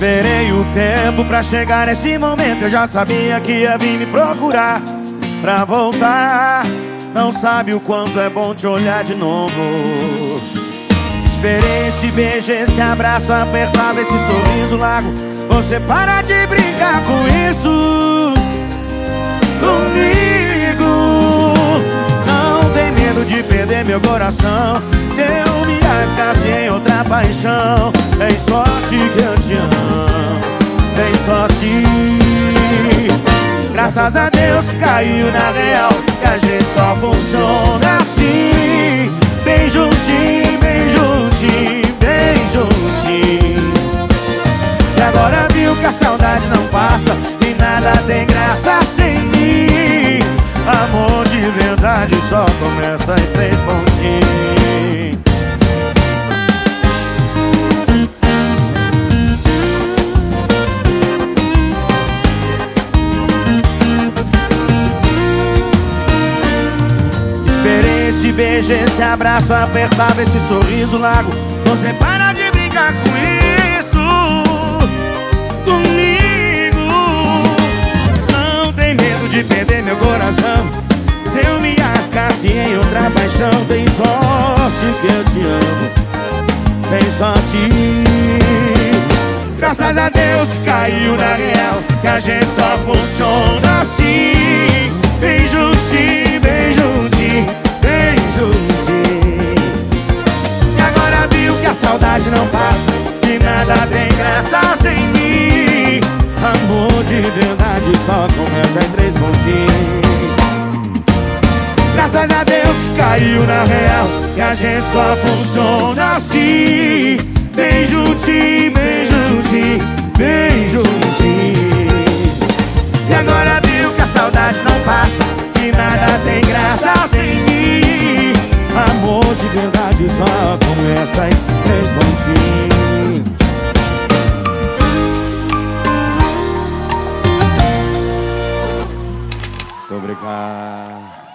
Esperei o tempo pra chegar nesse momento. Eu já sabia que ia vir me procurar pra voltar. Não sabe o quanto é bom te olhar de novo. Esperei esse beijo, esse abraço apertado, esse sorriso largo. Você para de brincar com isso comigo. Não tem medo de perder meu coração. Se eu me arriscasse em outra paixão, tem sorte que eu te amo. Graças a Deus caiu na real que a gente só funciona assim. Bem juntinho, bem juntinho, bem juntinho. E agora viu que a saudade não passa e nada tem graça sem mim. Amor de verdade só começa em três pontinhos. Esse beijo, esse abraço apertado, esse sorriso largo. Você para de brincar com isso. Comigo. Não tem medo de perder meu coração. Se eu me arriscasse em outra paixão Tem sorte que eu te amo. Tem sorte. Graças a Deus caiu na real Que a gente só funciona assim saudade não passa Que nada tem graça sem mim. Amor de verdade só começa em três pontinhos. Graças a Deus caiu na real Que a gente só funciona assim. Juntinho, bem verdade só começa em três pontinhos. Muito obrigado